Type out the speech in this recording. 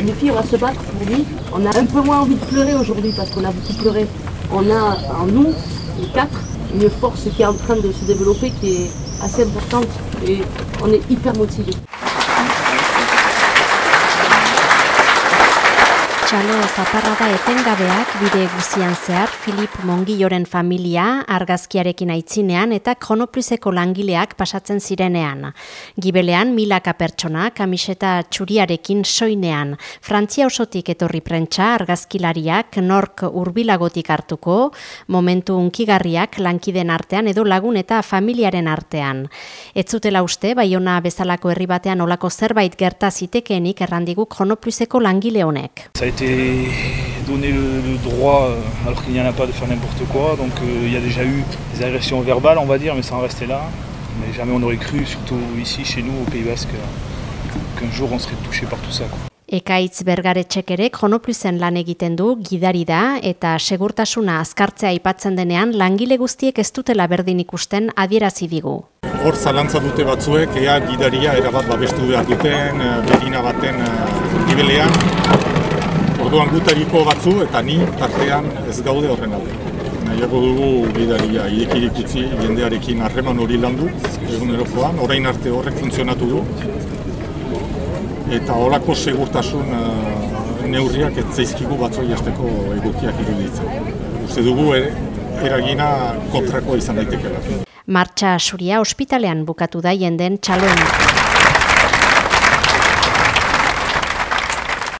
une fille, on va se battre pour lui. On a un peu moins envie de pleurer aujourd'hui parce qu'on a beaucoup pleuré. On a en nous, les quatre, une force qui est en train de se développer qui est assez importante et on est hyper motivés. Txalo zaparrada etengabeak bide guzian zehar Filip Mongilloren familia argazkiarekin aitzinean eta kronoprizeko langileak pasatzen zirenean. Gibelean milaka pertsona kamiseta txuriarekin soinean. Frantzia osotik etorri prentsa argazkilariak nork urbilagotik hartuko, momentu unkigarriak lankiden artean edo lagun eta familiaren artean. Ez zutela uste, baiona bezalako herri batean olako zerbait gerta zitekeenik errandigu kronoprizeko langile honek. Ça été donné le, le droit, euh, alors qu'il n'y en a pas, de faire n'importe quoi. Donc euh, il y a déjà eu des agressions verbales, on va dire, mais ça en restait là. Mais jamais on aurait cru, surtout ici, chez nous, au Pays Basque, qu'un jour on serait touché par tout ça. Quoi. Ekaitz bergaretxek ere kronopluzen lan egiten du gidari da eta segurtasuna azkartzea aipatzen denean langile guztiek ez dutela berdin ikusten adierazi digu. Hor zalantza dute batzuek, ea gidaria erabat babestu behar duten, eh, berina baten uh, gibelean. Orduan gutariko batzu eta ni tartean ez gaude horren alde. Nahiago dugu gidaria irekirik utzi jendearekin harreman hori landu, egunerokoan, orain arte horrek funtzionatu du. Eta horako segurtasun uh, neurriak ez zaizkigu batzoi hasteko egokiak iruditzen. Uste dugu er, eragina kontrakoa izan daitekela. Martxa Suria ospitalean bukatu da jenden txaloen.